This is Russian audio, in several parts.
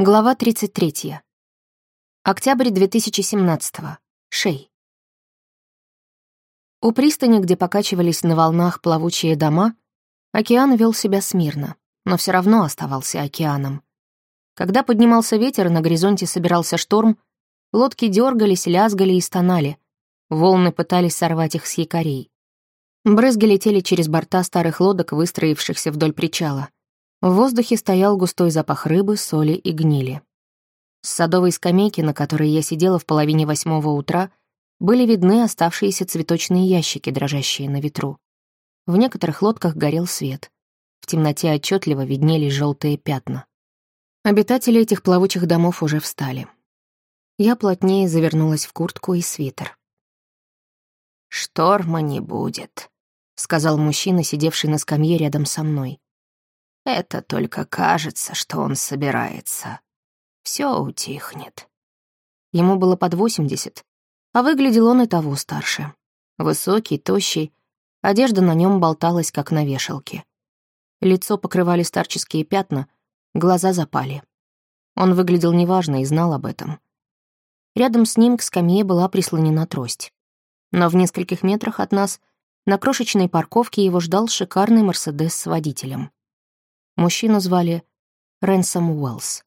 Глава 33. Октябрь 2017. Шей. У пристани, где покачивались на волнах плавучие дома, океан вел себя смирно, но все равно оставался океаном. Когда поднимался ветер, на горизонте собирался шторм, лодки дергались, лязгали и стонали, волны пытались сорвать их с якорей. Брызги летели через борта старых лодок, выстроившихся вдоль причала — в воздухе стоял густой запах рыбы, соли и гнили. С садовой скамейки, на которой я сидела в половине восьмого утра, были видны оставшиеся цветочные ящики, дрожащие на ветру. В некоторых лодках горел свет. В темноте отчетливо виднелись желтые пятна. Обитатели этих плавучих домов уже встали. Я плотнее завернулась в куртку и свитер. «Шторма не будет», — сказал мужчина, сидевший на скамье рядом со мной. Это только кажется, что он собирается. Все утихнет. Ему было под восемьдесят, а выглядел он и того старше. Высокий, тощий, одежда на нем болталась, как на вешалке. Лицо покрывали старческие пятна, глаза запали. Он выглядел неважно и знал об этом. Рядом с ним к скамье была прислонена трость. Но в нескольких метрах от нас на крошечной парковке его ждал шикарный «Мерседес» с водителем. Мужчину звали Рэнсом Уэллс.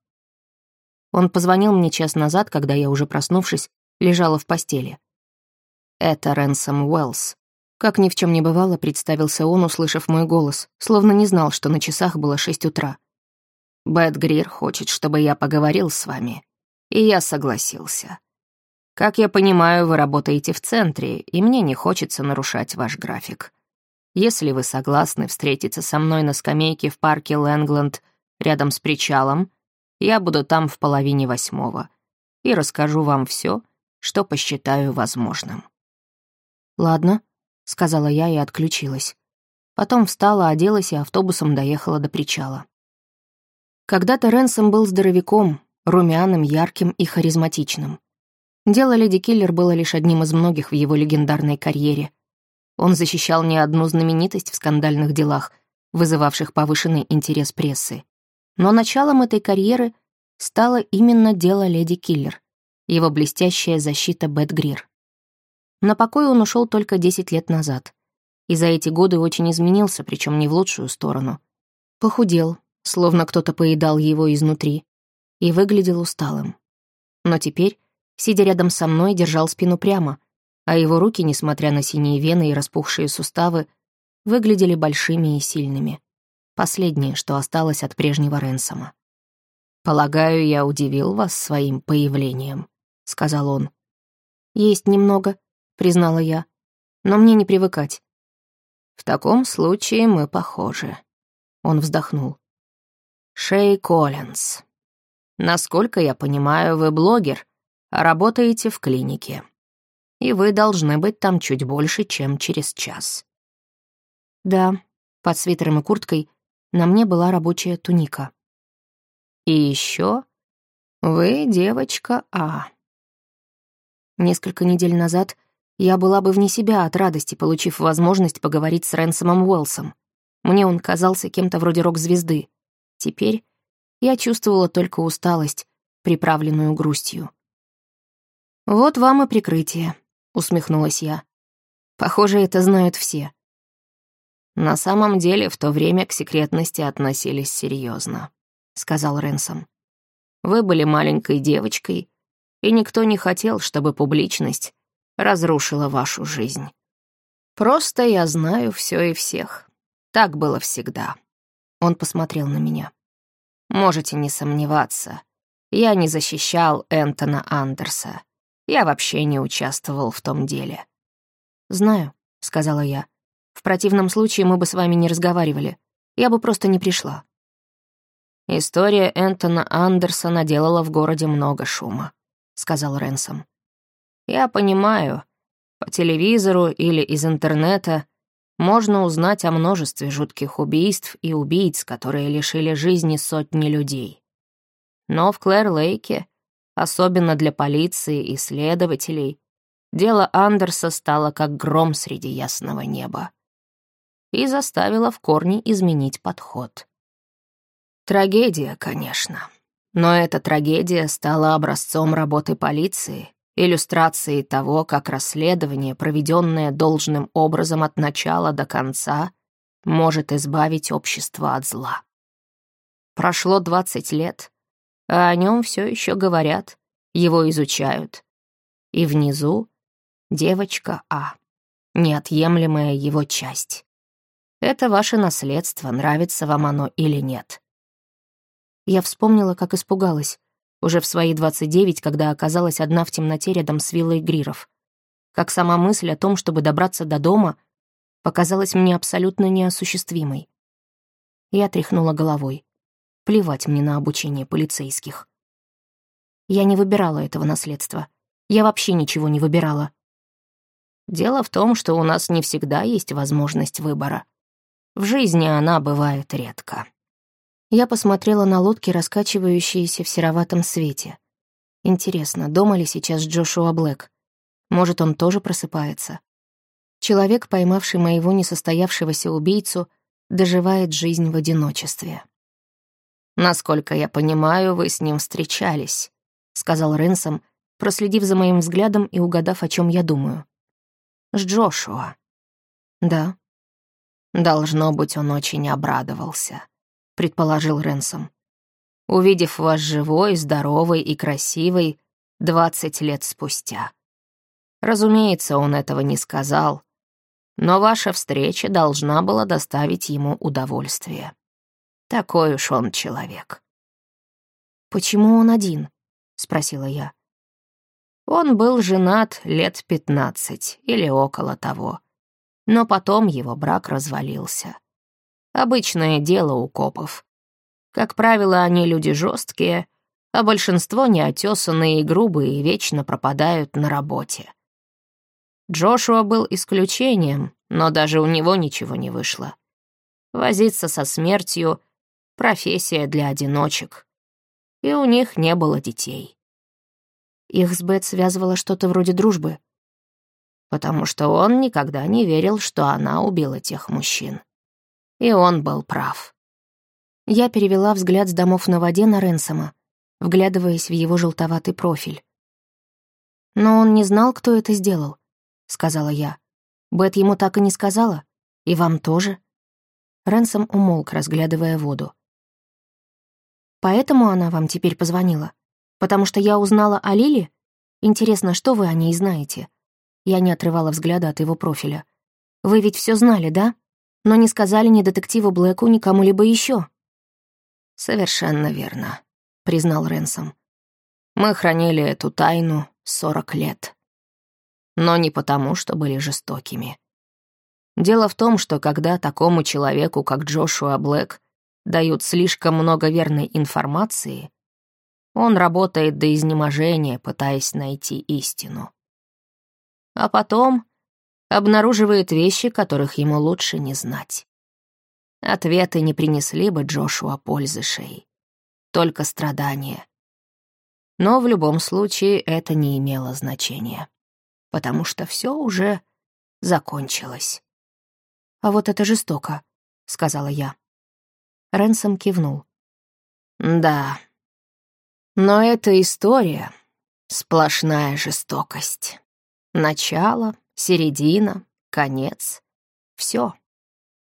Он позвонил мне час назад, когда я, уже проснувшись, лежала в постели. «Это Рэнсом Уэллс». Как ни в чем не бывало, представился он, услышав мой голос, словно не знал, что на часах было шесть утра. «Бэт Грир хочет, чтобы я поговорил с вами, и я согласился. Как я понимаю, вы работаете в центре, и мне не хочется нарушать ваш график. Если вы согласны встретиться со мной на скамейке в парке Лэнгленд рядом с причалом, я буду там в половине восьмого и расскажу вам все, что посчитаю возможным». «Ладно», — сказала я и отключилась. Потом встала, оделась и автобусом доехала до причала. Когда-то Ренсом был здоровяком, румяным, ярким и харизматичным. Дело Леди Киллер было лишь одним из многих в его легендарной карьере — он защищал не одну знаменитость в скандальных делах, вызывавших повышенный интерес прессы. Но началом этой карьеры стало именно дело леди Киллер, его блестящая защита Бет Грир. На покой он ушел только 10 лет назад. И за эти годы очень изменился, причем не в лучшую сторону. Похудел, словно кто-то поедал его изнутри, и выглядел усталым. Но теперь, сидя рядом со мной, держал спину прямо — а его руки, несмотря на синие вены и распухшие суставы, выглядели большими и сильными. Последнее, что осталось от прежнего Ренсома. «Полагаю, я удивил вас своим появлением», — сказал он. «Есть немного», — признала я, — «но мне не привыкать». «В таком случае мы похожи», — он вздохнул. «Шей Коллинз. Насколько я понимаю, вы блогер, а работаете в клинике и вы должны быть там чуть больше, чем через час». «Да», под свитером и курткой на мне была рабочая туника. «И еще вы девочка А». Несколько недель назад я была бы вне себя от радости, получив возможность поговорить с Рэнсомом Уэллсом. Мне он казался кем-то вроде рок-звезды. Теперь я чувствовала только усталость, приправленную грустью. Вот вам и прикрытие. — усмехнулась я. «Похоже, это знают все». «На самом деле, в то время к секретности относились серьезно, сказал Ренсом. «Вы были маленькой девочкой, и никто не хотел, чтобы публичность разрушила вашу жизнь. Просто я знаю все и всех. Так было всегда». Он посмотрел на меня. «Можете не сомневаться, я не защищал Энтона Андерса. Я вообще не участвовал в том деле». «Знаю», — сказала я. «В противном случае мы бы с вами не разговаривали. Я бы просто не пришла». «История Энтона Андерсона делала в городе много шума», — сказал Ренсом. «Я понимаю, по телевизору или из интернета можно узнать о множестве жутких убийств и убийц, которые лишили жизни сотни людей. Но в Клэр-Лейке особенно для полиции и следователей, дело Андерса стало как гром среди ясного неба и заставило в корне изменить подход. Трагедия, конечно, Но эта трагедия стала образцом работы полиции, иллюстрацией того, как расследование, проведенное должным образом от начала до конца, может избавить общество от зла. Прошло 20 лет, а о нем все еще говорят, его изучают. И внизу девочка А, неотъемлемая его часть. Это ваше наследство, нравится вам оно или нет. Я вспомнила, как испугалась, уже в свои 29, когда оказалась одна в темноте рядом с виллой Гриров. Как сама мысль о том, чтобы добраться до дома, показалась мне абсолютно неосуществимой. Я тряхнула головой. Плевать мне на обучение полицейских. Я не выбирала этого наследства. Я вообще ничего не выбирала. Дело в том, что у нас не всегда есть возможность выбора. В жизни она бывает редко. Я посмотрела на лодки, раскачивающиеся в сероватом свете. Интересно, дома ли сейчас Джошуа Блэк? Может, он тоже просыпается? Человек, поймавший моего несостоявшегося убийцу, доживает жизнь в одиночестве. «Насколько я понимаю, вы с ним встречались», — сказал Ренсом, проследив за моим взглядом и угадав, о чем я думаю. «С Джошуа». «Да». «Должно быть, он очень обрадовался», — предположил Ренсом. «Увидев вас живой, здоровой и красивой двадцать лет спустя. Разумеется, он этого не сказал, но ваша встреча должна была доставить ему удовольствие». Такой уж он человек. «Почему он один?» — спросила я. Он был женат лет пятнадцать или около того, но потом его брак развалился. Обычное дело у копов. Как правило, они люди жесткие, а большинство неотесанные и грубые и вечно пропадают на работе. Джошуа был исключением, но даже у него ничего не вышло. Возиться со смертью профессия для одиночек. И у них не было детей. Их с Бет связывало что-то вроде дружбы. Потому что он никогда не верил, что она убила тех мужчин. И он был прав. Я перевела взгляд с домов на воде на Ренсома, вглядываясь в его желтоватый профиль. «Но он не знал, кто это сделал», — сказала я. «Бет ему так и не сказала? И вам тоже?» Ренсом умолк, разглядывая воду. Поэтому она вам теперь позвонила? Потому что я узнала о Лиле? Интересно, что вы о ней знаете?» Я не отрывала взгляда от его профиля. «Вы ведь все знали, да? Но не сказали ни детективу Блэку, ни кому-либо еще. «Совершенно верно», — признал Ренсом. «Мы хранили эту тайну сорок лет. Но не потому, что были жестокими. Дело в том, что когда такому человеку, как Джошуа Блэк, дают слишком много верной информации, он работает до изнеможения, пытаясь найти истину. А потом обнаруживает вещи, которых ему лучше не знать. Ответы не принесли бы Джошуа пользы Шей, только страдания. Но в любом случае это не имело значения, потому что все уже закончилось. «А вот это жестоко», — сказала я. Ренсом кивнул. «Да. Но эта история — сплошная жестокость. Начало, середина, конец. Все.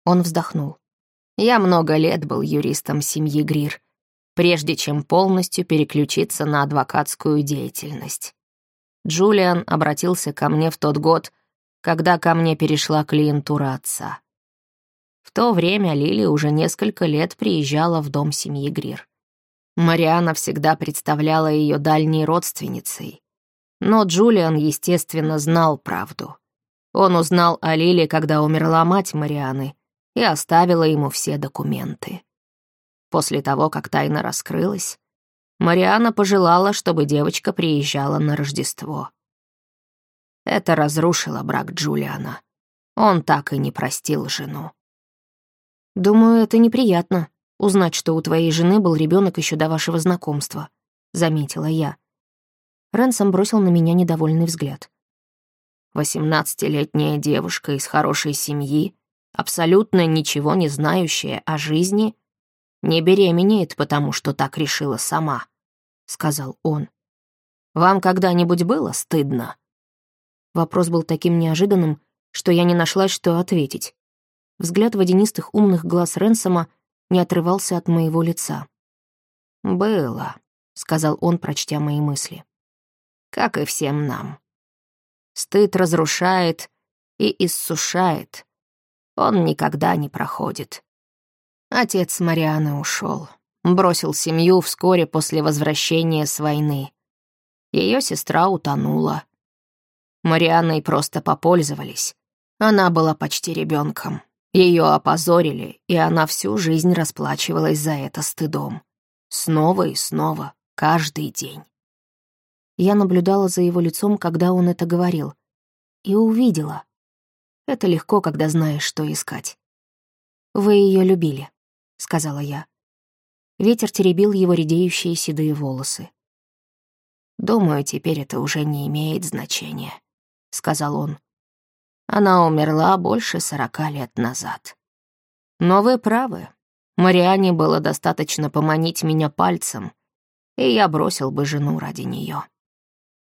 Он вздохнул. Я много лет был юристом семьи Грир, прежде чем полностью переключиться на адвокатскую деятельность. Джулиан обратился ко мне в тот год, когда ко мне перешла клиентура отца. В то время Лили уже несколько лет приезжала в дом семьи Грир. Мариана всегда представляла ее дальней родственницей. Но Джулиан, естественно, знал правду. Он узнал о Лиле, когда умерла мать Марианы, и оставила ему все документы. После того, как тайна раскрылась, Мариана пожелала, чтобы девочка приезжала на Рождество. Это разрушило брак Джулиана. Он так и не простил жену. «Думаю, это неприятно, узнать, что у твоей жены был ребенок еще до вашего знакомства», — заметила я. Рэнсом бросил на меня недовольный взгляд. «Восемнадцатилетняя девушка из хорошей семьи, абсолютно ничего не знающая о жизни, не беременеет, потому что так решила сама», — сказал он. «Вам когда-нибудь было стыдно?» Вопрос был таким неожиданным, что я не нашла, что ответить. Взгляд водянистых умных глаз Ренсома не отрывался от моего лица. «Было», — сказал он, прочтя мои мысли. «Как и всем нам. Стыд разрушает и иссушает. Он никогда не проходит. Отец Марианы ушел, бросил семью вскоре после возвращения с войны. Ее сестра утонула. Марианной просто попользовались. Она была почти ребенком. Ее опозорили, и она всю жизнь расплачивалась за это стыдом. Снова и снова, каждый день. Я наблюдала за его лицом, когда он это говорил, и увидела. Это легко, когда знаешь, что искать. «Вы ее любили», — сказала я. Ветер теребил его редеющие седые волосы. «Думаю, теперь это уже не имеет значения», — сказал он. «Она умерла больше сорока лет назад. Но вы правы. Мариане было достаточно поманить меня пальцем, и я бросил бы жену ради нее.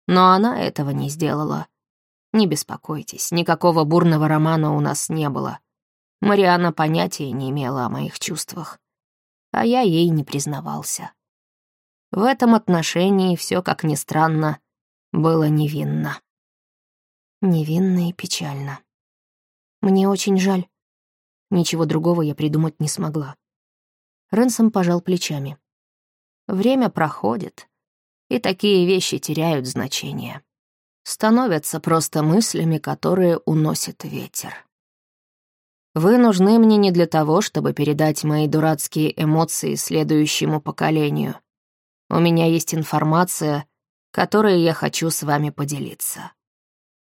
Но она этого не сделала. Не беспокойтесь, никакого бурного романа у нас не было. Мариана понятия не имела о моих чувствах, а я ей не признавался. В этом отношении все, как ни странно, было невинно. Невинно и печально. Мне очень жаль. Ничего другого я придумать не смогла. Ренсом пожал плечами. Время проходит, и такие вещи теряют значение становятся просто мыслями, которые уносит ветер. Вы нужны мне не для того, чтобы передать мои дурацкие эмоции следующему поколению. У меня есть информация, которой я хочу с вами поделиться.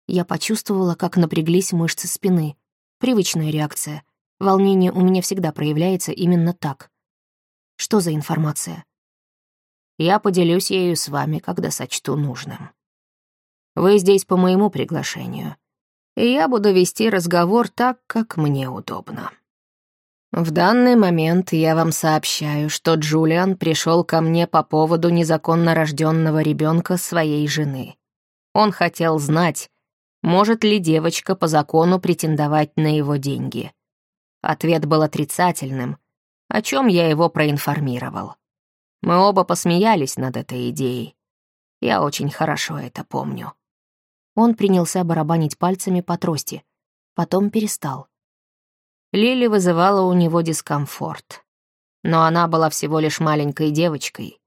Я почувствовала, как напряглись мышцы спины. Привычная реакция. Волнение у меня всегда проявляется именно так. Что за информация? Я поделюсь ею с вами, когда сочту нужным. Вы здесь по моему приглашению, и я буду вести разговор так, как мне удобно. В данный момент я вам сообщаю, что Джулиан пришел ко мне по поводу незаконно рожденного ребенка своей жены. Он хотел знать, может ли девочка по закону претендовать на его деньги. Ответ был отрицательным, о чем я его проинформировал. Мы оба посмеялись над этой идеей. Я очень хорошо это помню. Он принялся барабанить пальцами по трости, потом перестал. Лили вызывала у него дискомфорт. Но она была всего лишь маленькой девочкой.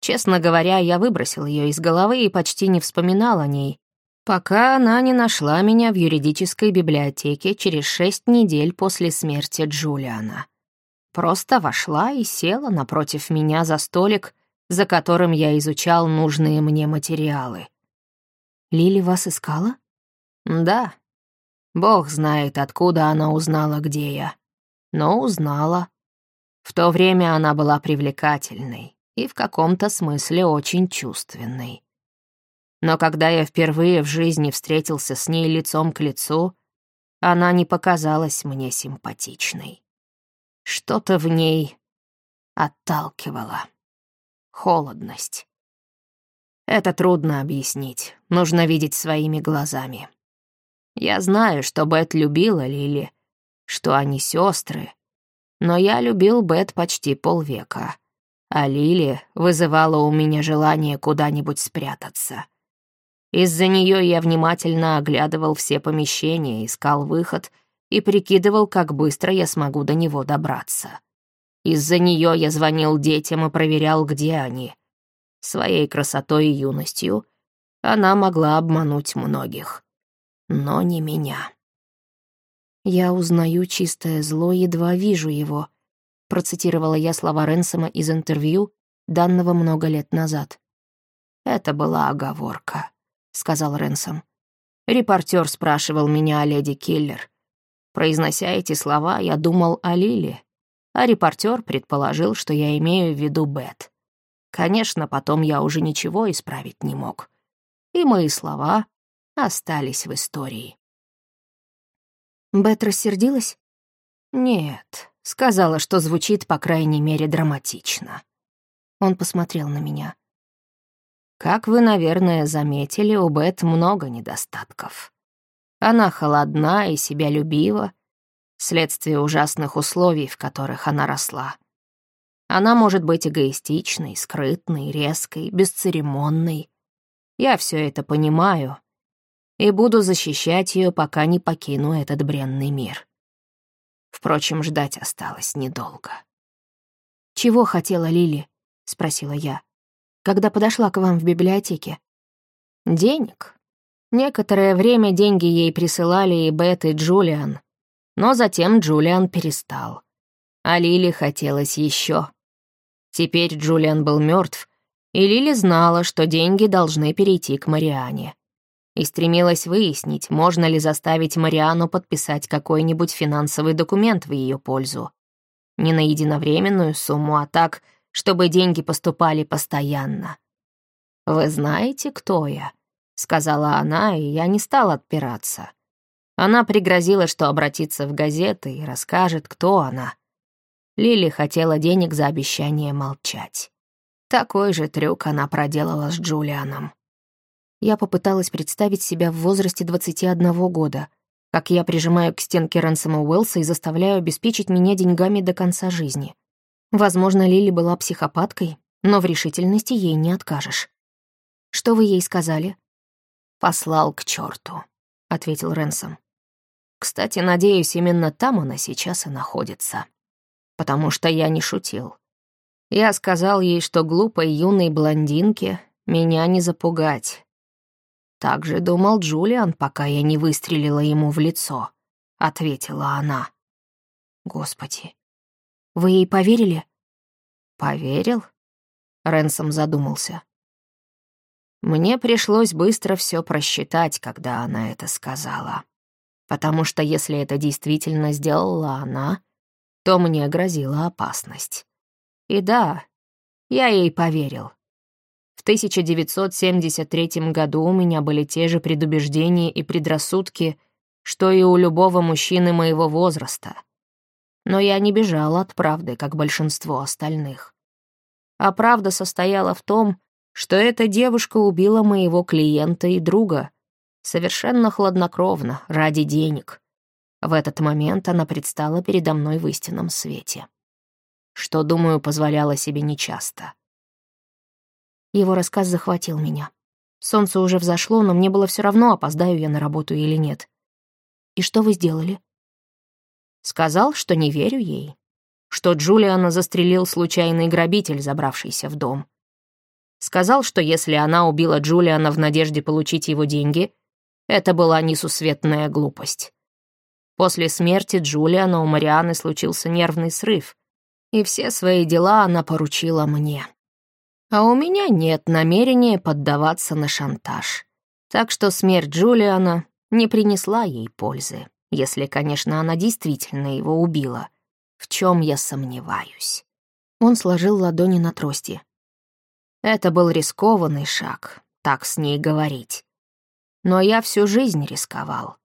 Честно говоря, я выбросил ее из головы и почти не вспоминал о ней, пока она не нашла меня в юридической библиотеке через шесть недель после смерти Джулиана. Просто вошла и села напротив меня за столик, за которым я изучал нужные мне материалы. Лили вас искала? Да. Бог знает, откуда она узнала, где я. Но узнала. В то время она была привлекательной и в каком-то смысле очень чувственной. Но когда я впервые в жизни встретился с ней лицом к лицу, она не показалась мне симпатичной. Что-то в ней отталкивало. Холодность. Это трудно объяснить, нужно видеть своими глазами. Я знаю, что Бет любила Лили, что они сестры, но я любил Бет почти полвека, а Лили вызывала у меня желание куда-нибудь спрятаться. Из-за нее я внимательно оглядывал все помещения, искал выход и прикидывал, как быстро я смогу до него добраться. Из-за нее я звонил детям и проверял, где они — Своей красотой и юностью она могла обмануть многих. Но не меня. «Я узнаю чистое зло, едва вижу его», процитировала я слова Ренсома из интервью, данного много лет назад. «Это была оговорка», — сказал Ренсом. Репортер спрашивал меня о леди Киллер. Произнося эти слова, я думал о Лиле, а репортер предположил, что я имею в виду Бет. Конечно, потом я уже ничего исправить не мог. И мои слова остались в истории. Бет рассердилась? Нет, Сказала, что звучит, по крайней мере, драматично. Он посмотрел на меня. Как вы, наверное, заметили, у Бет много недостатков. Она холодна и себя любива, вследствие ужасных условий, в которых она росла. Она может быть эгоистичной, скрытной, резкой, бесцеремонной. Я все это понимаю и буду защищать ее, пока не покину этот бренный мир. Впрочем, ждать осталось недолго. «Чего хотела Лили?» — спросила я. «Когда подошла к вам в библиотеке?» «Денег. Некоторое время деньги ей присылали и Бет, и Джулиан, но затем Джулиан перестал. А Лили хотелось еще. Теперь Джулиан был мертв, и Лили знала, что деньги должны перейти к Мариане. И стремилась выяснить, можно ли заставить Мариану подписать какой-нибудь финансовый документ в ее пользу. Не на единовременную сумму, а так, чтобы деньги поступали постоянно. «Вы знаете, кто я?» — сказала она, и я не стал отпираться. Она пригрозила, что обратится в газеты и расскажет, кто она. Лили хотела денег за обещание молчать. Такой же трюк она проделала с Джулианом. Я попыталась представить себя в возрасте 21 года, как я прижимаю к стенке Рэнсома Уэллса и заставляю обеспечить меня деньгами до конца жизни. Возможно, Лили была психопаткой, но в решительности ей не откажешь. «Что вы ей сказали?» «Послал к черту, ответил Рэнсом. Кстати, надеюсь, именно там она сейчас и находится. Потому что я не шутил. Я сказал ей, что глупой юной блондинке меня не запугать. Так же думал Джулиан, пока я не выстрелила ему в лицо, — ответила она. Господи, вы ей поверили? Поверил? Ренсом задумался. Мне пришлось быстро все просчитать, когда она это сказала потому что если это действительно сделала она, то мне грозила опасность. И да, я ей поверил. В 1973 году у меня были те же предубеждения и предрассудки, что и у любого мужчины моего возраста. Но я не бежал от правды, как большинство остальных. А правда состояла в том, что эта девушка убила моего клиента и друга — Совершенно хладнокровно, ради денег. В этот момент она предстала передо мной в истинном свете. Что, думаю, позволяла себе нечасто. Его рассказ захватил меня. Солнце уже взошло, но мне было все равно, опоздаю я на работу или нет. И что вы сделали? Сказал, что не верю ей. Что Джулиана застрелил случайный грабитель, забравшийся в дом. Сказал, что если она убила Джулиана в надежде получить его деньги, это была несусветная глупость. После смерти Джулиана у Марианы случился нервный срыв, и все свои дела она поручила мне. А у меня нет намерения поддаваться на шантаж. Так что смерть Джулиана не принесла ей пользы, если, конечно, она действительно его убила, в чем я сомневаюсь. Он сложил ладони на трости. Это был рискованный шаг, так с ней говорить но я всю жизнь рисковал.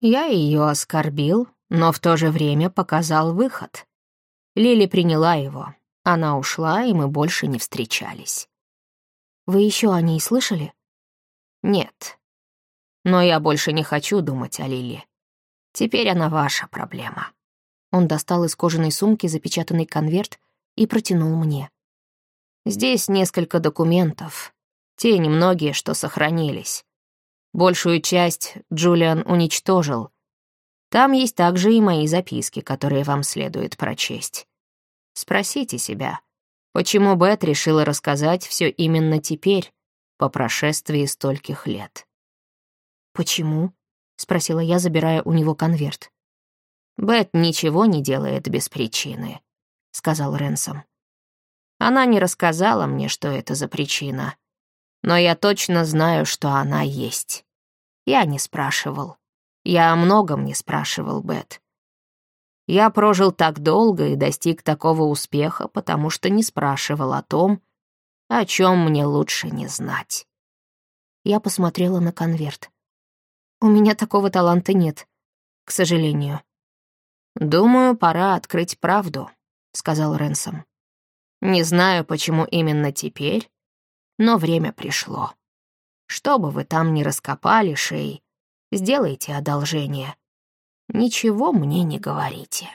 Я ее оскорбил, но в то же время показал выход. Лили приняла его. Она ушла, и мы больше не встречались. Вы еще о ней слышали? Нет. Но я больше не хочу думать о Лили. Теперь она ваша проблема. Он достал из кожаной сумки запечатанный конверт и протянул мне. Здесь несколько документов. Те немногие, что сохранились. Большую часть Джулиан уничтожил. Там есть также и мои записки, которые вам следует прочесть. Спросите себя, почему Бет решила рассказать все именно теперь, по прошествии стольких лет. «Почему?» — спросила я, забирая у него конверт. «Бет ничего не делает без причины», — сказал Ренсом. «Она не рассказала мне, что это за причина, но я точно знаю, что она есть. Я не спрашивал. Я о многом не спрашивал, Бет. Я прожил так долго и достиг такого успеха, потому что не спрашивал о том, о чем мне лучше не знать. Я посмотрела на конверт. У меня такого таланта нет, к сожалению. «Думаю, пора открыть правду», — сказал Ренсом. «Не знаю, почему именно теперь, но время пришло. Что бы вы там ни раскопали, Шей, сделайте одолжение. Ничего мне не говорите».